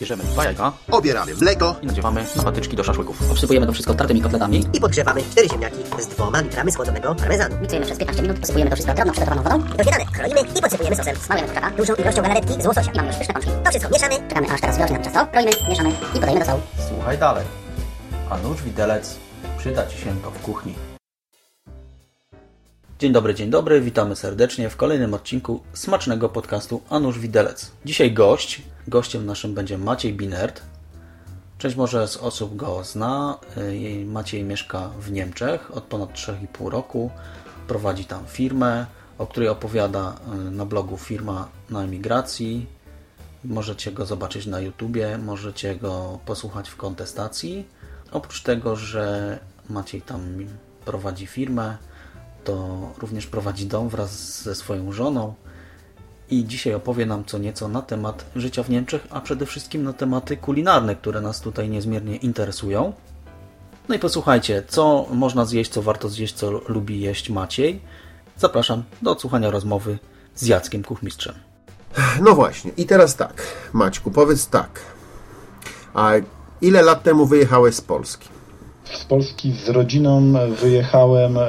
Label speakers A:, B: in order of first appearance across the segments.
A: Bierzemy dwa jajka
B: Obieramy mleko
A: i nadziewamy na patyczki do szaszłyków.
C: Obsypujemy to wszystko tartymi kotletami.
D: I podgrzewamy cztery ziemniaki z dwoma litrami schłodzonego parmezanu.
E: Miksujemy przez 15 minut, posypujemy to wszystko drobną przygotowaną wodą.
D: Do śniadania kroimy i podsypujemy sosem.
E: Smalujemy kurczaka.
D: Dużą ilością galaretki z łososia.
E: I mamy już pyszne pączki.
D: To wszystko mieszamy.
E: Czekamy aż teraz wyrośnie nam ciasto. Kroimy, mieszamy i podajemy do sołu.
A: Słuchaj dalej. A nóż widelec przyda Ci się to w kuchni. Dzień dobry, dzień dobry, witamy serdecznie w kolejnym odcinku smacznego podcastu Anusz Widelec. Dzisiaj gość, gościem naszym będzie Maciej Binert. Część może z osób go zna. Maciej mieszka w Niemczech od ponad 3,5 roku. Prowadzi tam firmę, o której opowiada y, na blogu Firma na emigracji. Możecie go zobaczyć na YouTubie, możecie go posłuchać w kontestacji. Oprócz tego, że Maciej tam prowadzi firmę, to również prowadzi dom wraz ze swoją żoną i dzisiaj opowie nam co nieco na temat życia w Niemczech, a przede wszystkim na tematy kulinarne, które nas tutaj niezmiernie interesują. No i posłuchajcie, co można zjeść, co warto zjeść, co lubi jeść Maciej. Zapraszam do odsłuchania rozmowy z Jackiem Kuchmistrzem.
B: No właśnie, i teraz tak, Maćku, powiedz tak. A ile lat temu wyjechałeś z Polski?
F: z Polski z rodziną wyjechałem, e,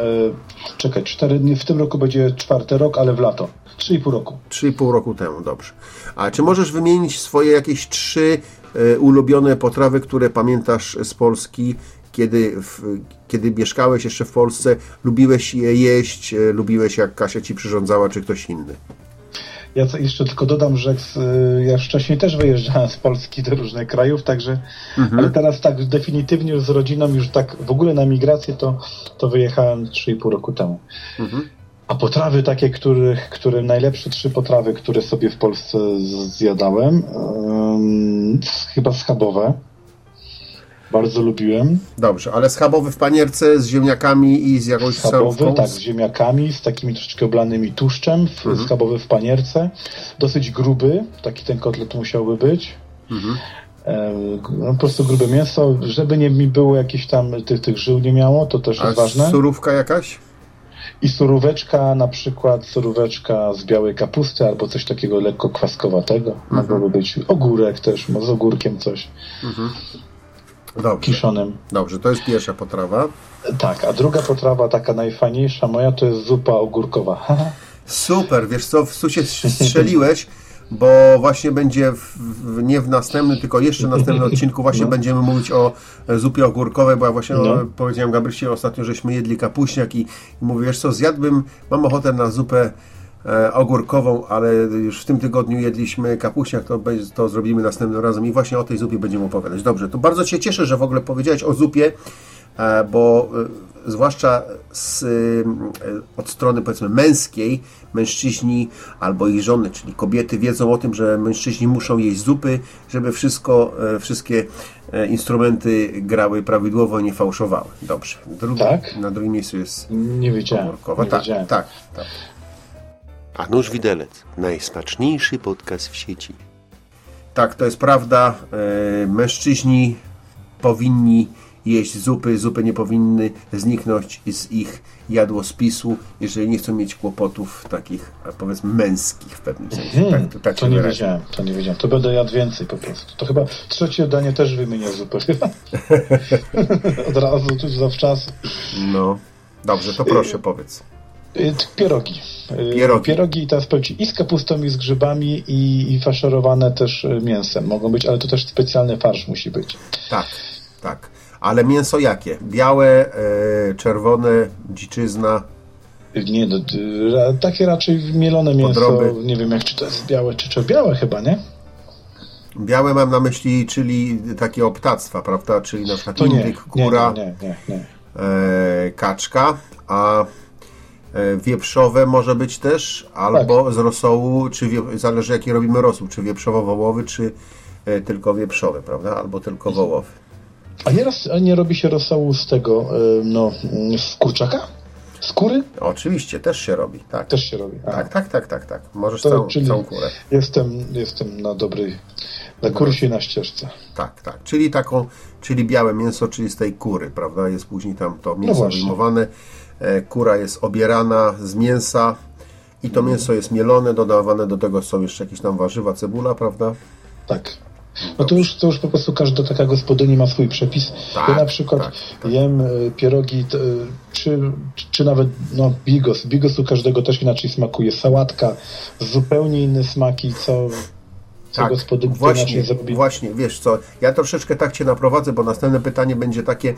F: czekaj, cztery dni, w tym roku będzie czwarty rok, ale w lato, 3,5 roku.
B: 3,5 roku temu, dobrze. A czy możesz wymienić swoje jakieś trzy e, ulubione potrawy, które pamiętasz z Polski, kiedy, w, kiedy mieszkałeś jeszcze w Polsce? Lubiłeś je jeść? e, Lubiłeś jak Kasia ci przyrządzała, czy ktoś inny?
F: Ja jeszcze tylko dodam, że y, ja wcześniej też wyjeżdżałem z Polski do różnych krajów, także, ale teraz tak definitywnie z rodziną, już tak w ogóle na migrację to, to wyjechałem 3,5 roku temu. A potrawy takie, których, które najlepsze trzy potrawy, które sobie w Polsce zjadałem, chyba schabowe. Bardzo lubiłem.
B: Dobrze, ale schabowy w panierce z ziemniakami i z jakąś
F: Schabowy,
B: solówką?
F: tak, z ziemniakami, z takimi troszeczkę oblanymi tłuszczem, w, schabowy w panierce. Dosyć gruby, taki ten kotlet musiałby być. E, no, po prostu grube mięso, żeby nie mi było jakieś tam tych, tych żył nie miało, to też
B: A
F: jest ważne.
B: surówka jakaś?
F: I suróweczka, na przykład suróweczka z białej kapusty albo coś takiego lekko kwaskowatego. Mogłoby być ogórek też, może z ogórkiem coś
B: Dobrze,
F: kiszonym.
B: dobrze, to jest pierwsza potrawa.
F: Tak, a druga potrawa, taka najfajniejsza moja, to jest zupa ogórkowa.
B: Super, wiesz co, w susie strzeliłeś, bo właśnie będzie w, w, nie w następnym, tylko jeszcze w następnym odcinku właśnie będziemy mówić o e, zupie ogórkowej, bo ja właśnie
F: No.
B: o, powiedziałem Gabrysie ostatnio, żeśmy jedli kapuśniak i, i mówię, wiesz co, zjadłbym, mam ochotę na zupę e, ogórkową, ale już w tym tygodniu jedliśmy kapuśniak, to, to zrobimy następnym razem i właśnie o tej zupie będziemy opowiadać. Dobrze, to bardzo się cieszę, że w ogóle powiedziałeś o zupie, e, bo e, zwłaszcza z, e, od strony powiedzmy męskiej, mężczyźni albo ich żony, czyli kobiety wiedzą o tym, że mężczyźni muszą jeść zupy, żeby wszystko, e, wszystkie e, instrumenty grały prawidłowo i nie fałszowały. Dobrze. Drugi,
F: Tak?
B: Na drugim miejscu jest
F: Nie wiedziałem.
B: komórkowa.
F: Nie
B: Tak,
F: wiedziałem.
B: tak, tak.
G: A nóż widelec. Najsmaczniejszy podcast w sieci.
B: Tak, to jest prawda. E, mężczyźni powinni jeść zupy. Zupy nie powinny zniknąć z ich jadłospisu, jeżeli nie chcą mieć kłopotów takich, powiedzmy, męskich w pewnym sensie.
F: Hmm,
B: tak, to, tak
F: to nie
B: wyrażę.
F: wiedziałem, to nie wiedziałem. To będę jadł więcej po prostu. To chyba trzecie danie też wymienię zupę chyba. Od razu, tu zawczas.
B: No, dobrze, to proszę powiedz.
F: Y, t- Pierogi. Y,
B: Pierogi.
F: Pierogi i teraz powiem ci, i z kapustą, i z grzybami, i, i faszerowane też y, mięsem mogą być, ale to też specjalny farsz musi być.
B: Tak, tak. Ale mięso jakie? Białe, e, czerwone, dziczyzna.
F: Nie, no, ra- takie raczej mielone mięso,
B: Podroby.
F: nie wiem jak czy to jest białe, czy czy białe chyba, nie?
B: Białe mam na myśli, czyli takie optactwa, prawda? Czyli na przykład
F: To
B: indyk, kura,
F: nie, nie, nie, nie.
B: e, kaczka, a e, wieprzowe może być też, albo
F: Tak.
B: z rosołu, czy wie, zależy jaki robimy rosół, czy wieprzowo-wołowy, czy e, tylko wieprzowy, prawda? Albo tylko wołowy.
F: A nieraz nie robi się rosołu z tego, y, no, y, z kurczaka? Skóry?
B: Oczywiście, też się robi, tak.
F: Też się robi. Aha.
B: Tak, tak, tak, tak, tak. Możesz
F: To,
B: całą, całą kurę.
F: Jestem, jestem na dobrej, na kursie i na ścieżce.
B: Tak, tak. Czyli taką, czyli białe mięso, czyli z tej kury, prawda? Jest później tam to mięso
F: właśnie.
B: wyjmowane. E, Kura jest obierana z mięsa i to mięso jest mielone, dodawane do tego są jeszcze jakieś tam warzywa, cebula, prawda?
F: Tak. No to już, to już po prostu każda taka gospodyni ma swój przepis.
B: Tak,
F: ja na przykład
B: tak, tak.
F: jem y, pierogi, y, czy, czy nawet no, bigos. Bigos u każdego też inaczej smakuje. Sałatka, zupełnie inne smaki, co
B: Tak,
F: to
B: właśnie, właśnie, wiesz co, ja troszeczkę tak Cię naprowadzę, bo następne pytanie będzie takie,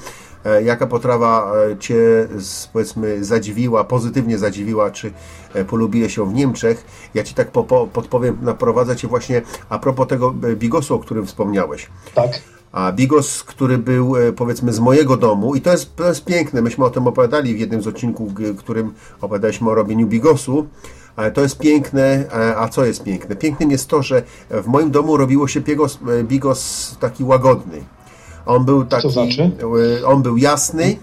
B: e, jaka potrawa e, Cię, powiedzmy, zadziwiła, pozytywnie zadziwiła, czy e, polubiłeś ją w Niemczech. Ja Ci tak po, po, podpowiem, naprowadzę Cię właśnie a propos tego bigosu, o którym wspomniałeś.
F: Tak?
B: A bigos, który był powiedzmy z mojego domu i to jest, to jest piękne, myśmy o tym opowiadali w jednym z odcinków, w którym opowiadaliśmy o robieniu bigosu, to jest piękne, e, a co jest piękne? Pięknym jest to, że w moim domu robiło się bigos, e, bigos taki łagodny. On był taki,
F: znaczy?
B: e, on był jasny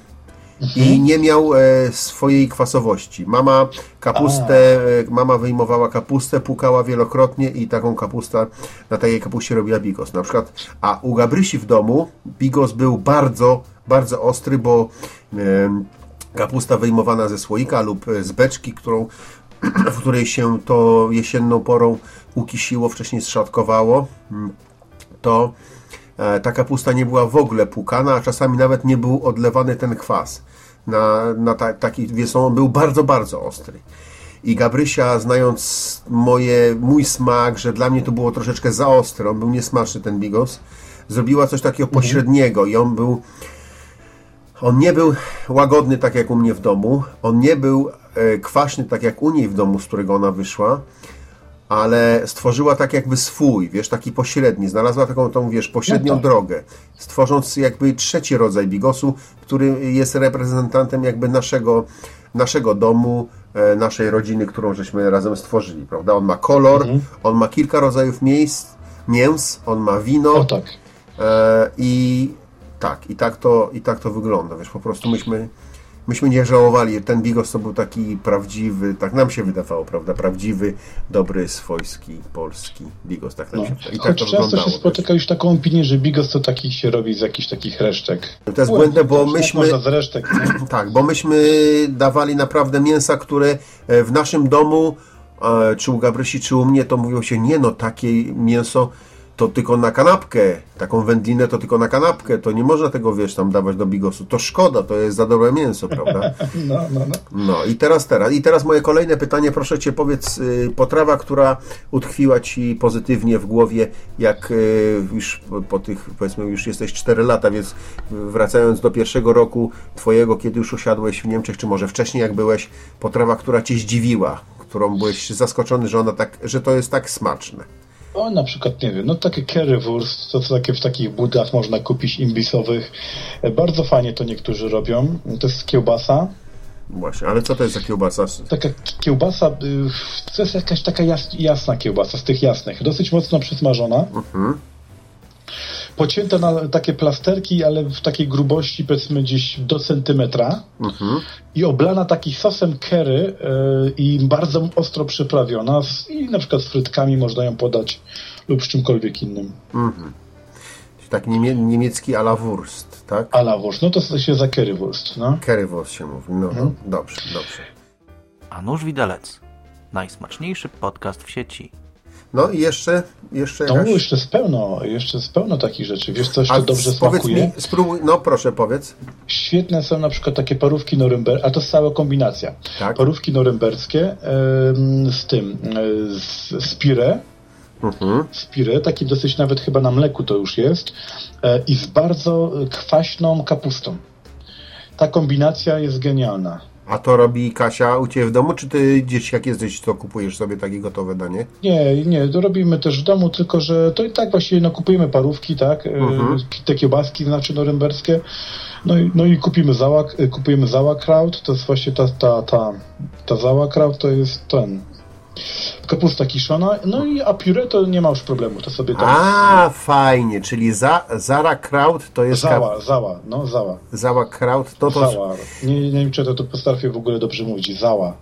B: i nie miał e, swojej kwasowości. Mama kapustę, e, mama wyjmowała kapustę, pukała wielokrotnie i taką kapustę, na takiej kapuście robiła bigos. Na przykład, a u Gabrysi w domu bigos był bardzo, bardzo ostry, bo em, kapusta wyjmowana ze słoika lub e, z beczki, którą, w której się to jesienną porą ukisiło, wcześniej zszatkowało, mm, to e, ta kapusta nie była w ogóle płukana, a czasami nawet nie był odlewany ten kwas. Na, na ta, taki, wiesz, on był bardzo, bardzo ostry. I Gabrysia, znając moje, mój smak, że dla mnie to było troszeczkę za ostre, on był niesmaczny ten bigos, zrobiła coś takiego pośredniego i on był on nie był łagodny tak jak u mnie w domu, on nie był kwaśny tak jak u niej w domu, z którego ona wyszła, ale stworzyła tak jakby swój, wiesz, taki pośredni, znalazła taką tą, wiesz, pośrednią
F: No tak.
B: drogę, stworząc jakby trzeci rodzaj bigosu, który jest reprezentantem jakby naszego, naszego domu, e, naszej rodziny, którą żeśmy razem stworzyli, prawda? On ma kolor,
F: Mhm.
B: on ma kilka rodzajów miejsc, mięs, on ma wino,
F: O tak.
B: E, I tak, i tak to, i tak to wygląda. Wiesz, po prostu myśmy, myśmy nie żałowali. Ten bigos to był taki prawdziwy, tak nam się wydawało, prawda? Prawdziwy, dobry, swojski, polski bigos. Tak nam
F: No.
B: się I tak
F: Choć
B: to
F: często
B: wyglądało.
F: się spotyka już taką opinię, że bigos to taki się robi z jakichś takich resztek.
B: To jest błędne, bo myśmy,
F: Można z resztek, nie?
B: tak, bo myśmy dawali naprawdę mięsa, które e, w naszym domu, e, czy u Gabrysi, czy u mnie, to mówiło się, nie no, takie mięso to tylko na kanapkę, taką wędlinę to tylko na kanapkę, to nie można tego, wiesz, tam dawać do bigosu. To szkoda, to jest za dobre mięso, prawda?
F: No, no, no.
B: No i teraz, teraz. I teraz moje kolejne pytanie, proszę Cię, powiedz, y, potrawa, która utkwiła Ci pozytywnie w głowie, jak y, już po, po tych, powiedzmy, już jesteś 4 lata, więc wracając do pierwszego roku Twojego, kiedy już osiadłeś w Niemczech, czy może wcześniej, jak byłeś, potrawa, która Cię zdziwiła, którą byłeś zaskoczony, że ona tak, że to jest tak smaczne.
F: O, na przykład, nie wiem, no takie currywurst, to co takie w takich budach można kupić imbisowych. E, Bardzo fajnie to niektórzy robią. To jest kiełbasa.
B: Właśnie, ale co to jest za kiełbasa?
F: Taka kiełbasa, y, to jest jakaś taka jas, jasna kiełbasa, z tych jasnych. Dosyć mocno przysmażona. Pocięte na takie plasterki, ale w takiej grubości powiedzmy gdzieś do centymetra. I oblana takim sosem curry y, i bardzo ostro przyprawiona. Z, I na przykład z frytkami można ją podać lub z czymkolwiek innym.
B: Taki niemie, niemiecki à la Wurst, tak?
F: A la wurst, no to się za currywurst, no.
B: Currywurst się mówi. No, no, dobrze, dobrze.
A: A nóż widelec. Najsmaczniejszy podcast w sieci.
B: No i jeszcze, jeszcze
F: No
B: jakaś...
F: jeszcze jest pełno, jeszcze jest pełno takich rzeczy. Wiesz, coś to dobrze smakuje.
B: mi, spróbuj, no proszę powiedz.
F: Świetne są na przykład takie parówki norymberskie, a to jest cała kombinacja.
B: Tak.
F: Parówki norymberskie em, z tym, e, z, z pire,
B: Mhm.
F: z pire, taki dosyć nawet chyba na mleku to już jest, e, i z bardzo kwaśną kapustą. Ta kombinacja jest genialna.
B: A to robi Kasia u Ciebie w domu, czy Ty gdzieś jak jesteś, to kupujesz sobie takie gotowe danie?
F: Nie, nie, to robimy też w domu, tylko że to i tak właściwie no, kupujemy parówki, tak, e, te kiełbaski znaczy norymberskie, no i, no i kupimy załak, e, kupujemy sauerkraut, to jest właśnie ta, ta, ta, ta sauerkraut to jest ten, kapusta kiszona, no i a puree to nie ma już problemu, to sobie tam,
B: A, fajnie, czyli za, Zara Kraut to jest...
F: zała, zała, no zała,
B: Zała Kraut, to to...
F: zała, nie, nie wiem czy to, to potrafię w ogóle dobrze mówić, zała,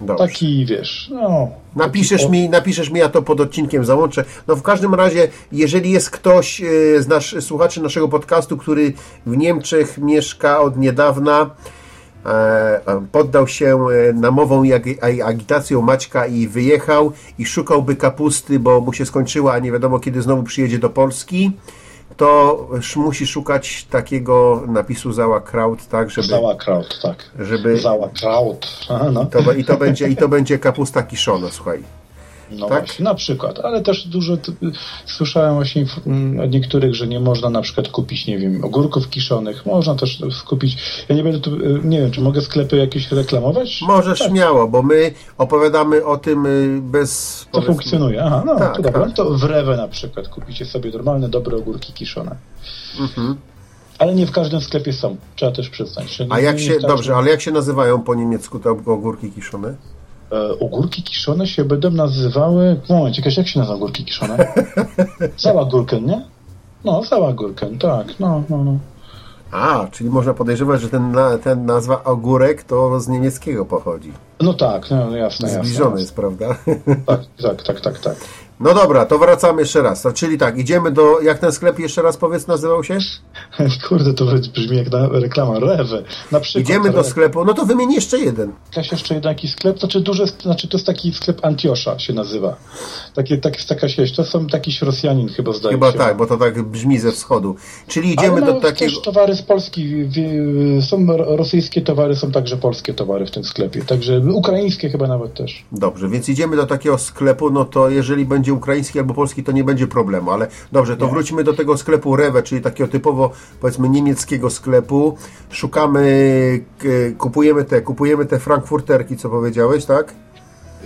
B: Dobrze.
F: taki wiesz, no.
B: Napiszesz
F: taki,
B: mi, napiszesz mi, ja to pod odcinkiem załączę. No w każdym razie, jeżeli jest ktoś e, z nasz, słuchaczy naszego podcastu, który w Niemczech mieszka od niedawna, poddał się e, namową i agitacją Maćka i wyjechał i szukałby kapusty, bo mu się skończyła, a nie wiadomo kiedy znowu przyjedzie do Polski, to musi szukać takiego napisu Sauerkraut, tak, żeby,
F: Sauerkraut, tak.
B: żeby
F: Sauerkraut. Aha, no.
B: to, be- i, to będzie, i to będzie kapusta kiszona, słuchaj.
F: No
B: Tak?
F: właśnie, na przykład, ale też dużo słyszałem właśnie od niektórych, że nie można na przykład kupić, nie wiem, ogórków kiszonych, można też skupić, ja nie będę tu, y, nie wiem, czy mogę sklepy jakieś reklamować?
B: Możesz
F: tak,
B: śmiało, bo my opowiadamy o tym y, bez...
F: to funkcjonuje, aha, no
B: Tak,
F: to dobra,
B: tak.
F: to w Rewe na przykład kupicie sobie normalne, dobre ogórki kiszone.
B: Mhm.
F: Ale nie w każdym sklepie są, trzeba też przyznać. nie-
B: A jak się,
F: tak,
B: dobrze, ale jak się nazywają po niemiecku te ogórki kiszone?
F: E, ogórki kiszone się będą nazywały. Moment, jakaś jak się nazywa ogórki kiszone? Sauergurken, nie? No, Sauergurken, tak, no, no, no.
B: A, czyli można podejrzewać, że ten, ten nazwa ogórek to z niemieckiego pochodzi.
F: No tak, no jasne, jasne.
B: Zbliżony
F: jasne.
B: jest, prawda?
F: Tak, tak, tak, tak, tak.
B: No dobra, to wracamy jeszcze raz. Czyli tak, idziemy do, jak ten sklep jeszcze raz powiedz nazywał się?
F: Kurde, to brzmi jak na reklama Rewe. Na przykład.
B: Idziemy do sklepu, no to wymień jeszcze jeden.
F: Jakaś jeszcze jeden jakiś sklep, znaczy duży, znaczy to jest taki sklep Antiosza się nazywa. Takie, tak, jest taka sieć, to są jakiś Rosjanin chyba zdaje
B: Chyba
F: się.
B: tak, bo to tak brzmi ze wschodu. Czyli idziemy do
F: mają
B: takiego...
F: też towary z Polski. Są ro- rosyjskie towary, są także polskie towary w tym sklepie. Także ukraińskie chyba nawet też.
B: Dobrze, więc idziemy do takiego sklepu, no to jeżeli będzie ukraiński albo polski, to nie będzie problemu, ale dobrze, to wróćmy do tego sklepu Rewe, czyli takiego typowo, powiedzmy, niemieckiego sklepu. Szukamy, kupujemy te, kupujemy te frankfurterki, co powiedziałeś, tak?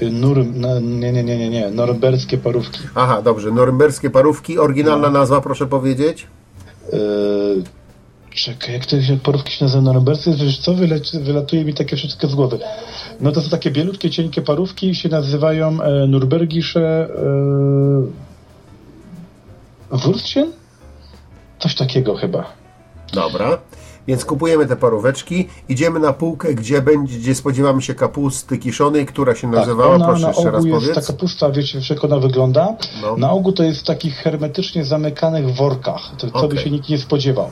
F: Y, Nur, na, nie, nie, nie, nie, nie. Norymberskie parówki.
B: Aha, dobrze, norymberskie parówki, oryginalna nazwa, proszę powiedzieć.
F: Yy, czekaj, jak te się- parówki się nazywają norymberskie? Wiesz co, wyleci, wylatuje mi takie wszystko z głowy. No to są takie bielutkie, cienkie parówki się nazywają e, Nurbergische e, Würstchen? Coś takiego chyba.
B: Dobra. Więc kupujemy te paróweczki, idziemy na półkę, gdzie będzie, gdzie spodziewamy się kapusty kiszonej, która się nazywała,
F: Tak, ona
B: proszę
F: na
B: jeszcze raz
F: jest
B: powiedz.
F: taka pusta, wiecie, jak ona wygląda.
B: No.
F: Na ogół to jest w takich hermetycznie zamykanych workach, to, co by się nikt nie spodziewał.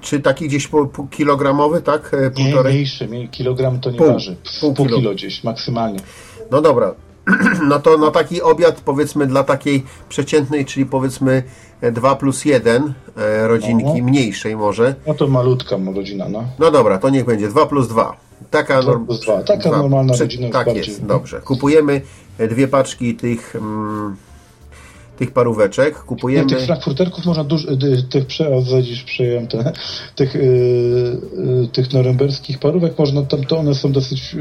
B: Czy taki gdzieś po, po kilogramowy, tak? E,
F: Nie,
B: Półtorej?
F: mniejszy, mniej, kilogram to nie
B: Pół.
F: waży.
B: Pół
F: Pół,
B: kilo.
F: kilo gdzieś, maksymalnie.
B: No dobra. No to na taki obiad, powiedzmy dla takiej przeciętnej, czyli powiedzmy 2 plus 1 e, rodzinki,
F: No.
B: mniejszej może.
F: No to malutka rodzina, no.
B: No dobra, to niech będzie 2 plus 2. Taka,
F: Dwa
B: norm-
F: plus dwa. Taka normalna rodzina już
B: Tak
F: bardziej.
B: jest, dobrze. Kupujemy e, dwie paczki tych, mm, tych paróweczek. Kupujemy...
F: tych frankfurterków można dużo, y, tych przyjąłem ten, tych, y, y, tych norymberskich parówek, można tam, to one są dosyć,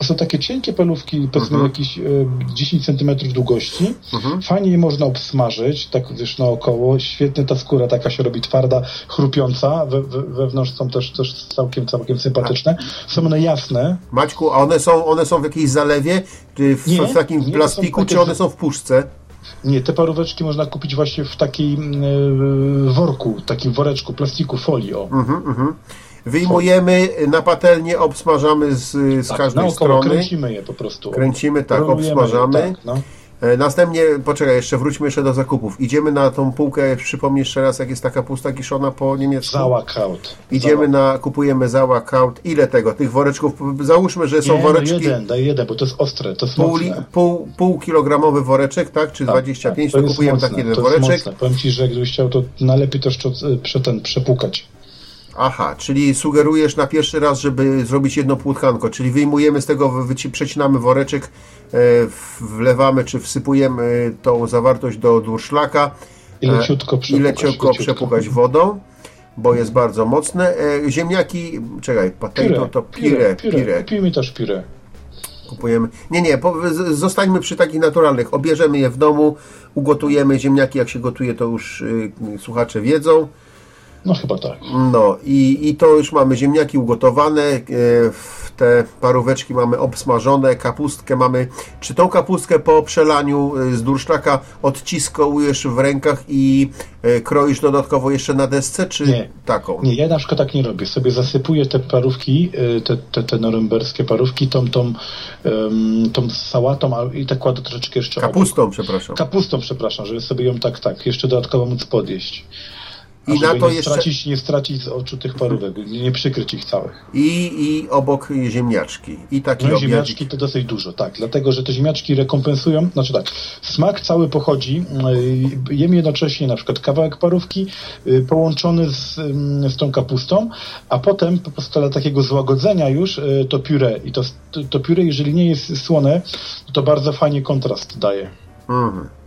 F: y, są takie cienkie parówki, powiedzmy
B: Mhm.
F: jakieś y, 10 cm długości, fajnie je można obsmażyć, tak wiesz, naokoło, świetnie ta skóra taka się robi twarda, chrupiąca, we, we, wewnątrz są też, też całkiem, całkiem sympatyczne, są one jasne,
B: Maćku, a one są, one są w jakiejś zalewie, czy w,
F: Nie,
B: w takim
F: nie,
B: plastiku, czy one są w puszce?
F: Nie, te paróweczki można kupić właśnie w takim e, worku, takim woreczku, plastiku, folii. O.
B: Mhm. Wyjmujemy na patelnię, obsmażamy z, z
F: Tak,
B: każdej strony.
F: kręcimy je po prostu.
B: Kręcimy, tak,
F: Rolujemy je,
B: obsmażamy.
F: Tak, no.
B: E, Następnie, poczekaj, jeszcze wróćmy jeszcze do zakupów. Idziemy na tą półkę, przypomnij jeszcze raz, jak jest taka pusta kiszona po niemiecku.
F: Sauerkraut.
B: Idziemy na, kupujemy sauerkraut. Ile tego, tych woreczków? Załóżmy, że są
F: Nie, no
B: woreczki,
F: jeden, daj jeden, bo to jest ostre, to jest
B: pół, pół, pół kilogramowy woreczek, tak? Czy
F: Tak,
B: 25,
F: tak,
B: to,
F: jest
B: kupujemy
F: mocne,
B: taki jeden
F: to
B: woreczek.
F: Mocne. Powiem Ci, że jakbyś chciał, to najlepiej to szczo- prze, ten, przepukać.
B: Aha, czyli sugerujesz na pierwszy raz, żeby zrobić jedno płótkanko, czyli wyjmujemy z tego, przecinamy woreczek, e, wlewamy czy wsypujemy tą zawartość do durszlaka.
F: I
B: E,
F: leciutko
B: I
F: przepukać.
B: leciutko przepukać wodą, bo jest bardzo mocne. E, Ziemniaki, czekaj, potato to pire, pire.
F: Kupimy też pire.
B: Kupujemy. Nie, nie, zostańmy przy takich naturalnych. Obierzemy je w domu, ugotujemy ziemniaki, jak się gotuje, to już y, słuchacze wiedzą.
F: No chyba tak.
B: No i, i to już mamy ziemniaki ugotowane, e, w te paróweczki mamy obsmażone, kapustkę mamy. Czy tą kapustkę po przelaniu e, z durszlaka odciskujesz w rękach i e, kroisz dodatkowo jeszcze na desce, czy
F: Nie.
B: taką?
F: Nie, ja na przykład tak nie robię. Sobie zasypuję te parówki, te, te, te norymberskie parówki, tą, tą, em, tą sałatą a- i tak kładę troszeczkę jeszcze obok.
B: Kapustą, przepraszam.
F: Kapustą, przepraszam, żeby sobie ją tak, tak, jeszcze dodatkowo móc podjeść.
B: I
F: żeby
B: na to
F: nie,
B: jeszcze
F: stracić, nie stracić z oczu tych parówek, nie, przykryć ich całych.
B: i, i obok ziemniaczki. I taki
F: No i ziemniaczki to dosyć dużo, tak, dlatego, że te ziemniaczki rekompensują, znaczy tak, smak cały pochodzi, yy, jem jednocześnie na przykład kawałek parówki yy, połączony z, yy, z tą kapustą, a potem po prostu dla takiego złagodzenia już to pióre i to, to pióre, jeżeli nie jest słone, to bardzo fajnie kontrast daje.
B: Mhm.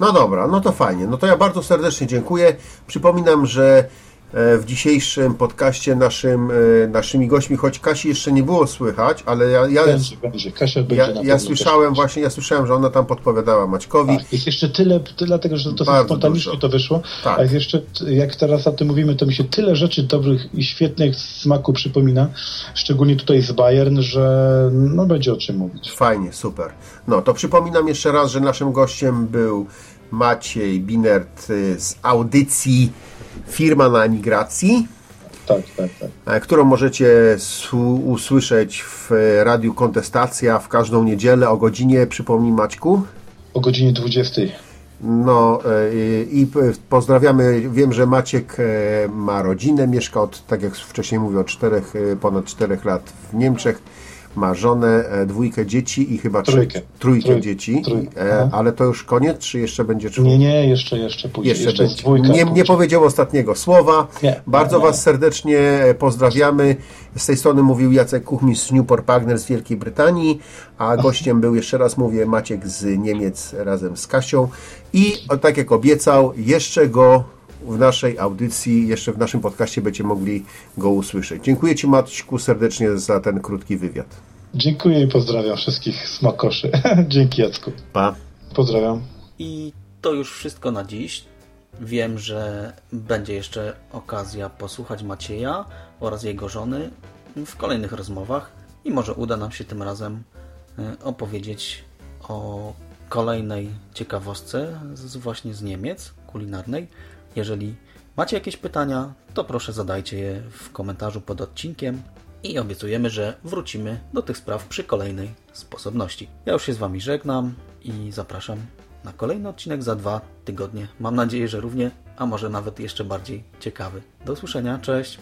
B: No dobra, no to fajnie. No to ja bardzo serdecznie dziękuję. Przypominam, że w dzisiejszym podcaście naszym, e, naszymi gośćmi, choć Kasi jeszcze nie było słychać, ale ja, ja,
F: Będzie, będzie. Kasia będzie
B: ja, ja słyszałem właśnie, ja słyszałem, że ona tam podpowiadała Maćkowi.
F: Tak, jest jeszcze tyle, tyle dlatego że to spontanicznie to wyszło,
B: Tak.
F: a jest jeszcze, jak teraz o tym mówimy, to mi się tyle rzeczy dobrych i świetnych smaku przypomina, szczególnie tutaj z Bayern, że no będzie o czym mówić.
B: Fajnie, super. No to przypominam jeszcze raz, że naszym gościem był Maciej Binert y, z audycji Firma na emigracji.
F: Tak, tak, tak.
B: e, którą możecie usłyszeć w e, Radiu Kontestacja w każdą niedzielę o godzinie, przypomnij Maćku.
F: O godzinie 20.
B: No e, i pozdrawiamy. Wiem, że Maciek ma rodzinę, mieszka od, tak jak wcześniej mówię, od czterech, ponad czterech lat w Niemczech. Ma żonę, e, dwójkę dzieci i chyba
F: Trójkę.
B: trójkę
F: Trój-
B: dzieci. E, ale to już koniec, czy jeszcze będzie czwórka?
F: Nie, nie, jeszcze, jeszcze pójdzie.
B: Jeszcze,
F: Jeszcze,
B: będzie.
F: dwójka.
B: nie, nie powiedział ostatniego słowa.
F: Nie.
B: Bardzo
F: Nie.
B: Was serdecznie e, pozdrawiamy. Z tej strony mówił Jacek Kuchmistrz z Newport Pagner z Wielkiej Brytanii, a gościem był jeszcze raz mówię Maciek z Niemiec razem z Kasią. I tak jak obiecał, jeszcze go w naszej audycji, jeszcze w naszym podcaście będziecie mogli go usłyszeć. Dziękuję Ci Maćku serdecznie za ten krótki wywiad.
F: Dziękuję i pozdrawiam wszystkich smakoszy. Dzięki Jacku.
B: Pa.
F: Pozdrawiam.
A: I to już wszystko na dziś. Wiem, że będzie jeszcze okazja posłuchać Macieja oraz jego żony w kolejnych rozmowach i może uda nam się tym razem y, opowiedzieć o kolejnej ciekawostce z, właśnie z Niemiec kulinarnej. Jeżeli macie jakieś pytania, to proszę zadajcie je w komentarzu pod odcinkiem i obiecujemy, że wrócimy do tych spraw przy kolejnej sposobności. Ja już się z Wami żegnam i zapraszam na kolejny odcinek za dwa tygodnie. Mam nadzieję, że równie, a może nawet jeszcze bardziej ciekawy. Do usłyszenia, cześć!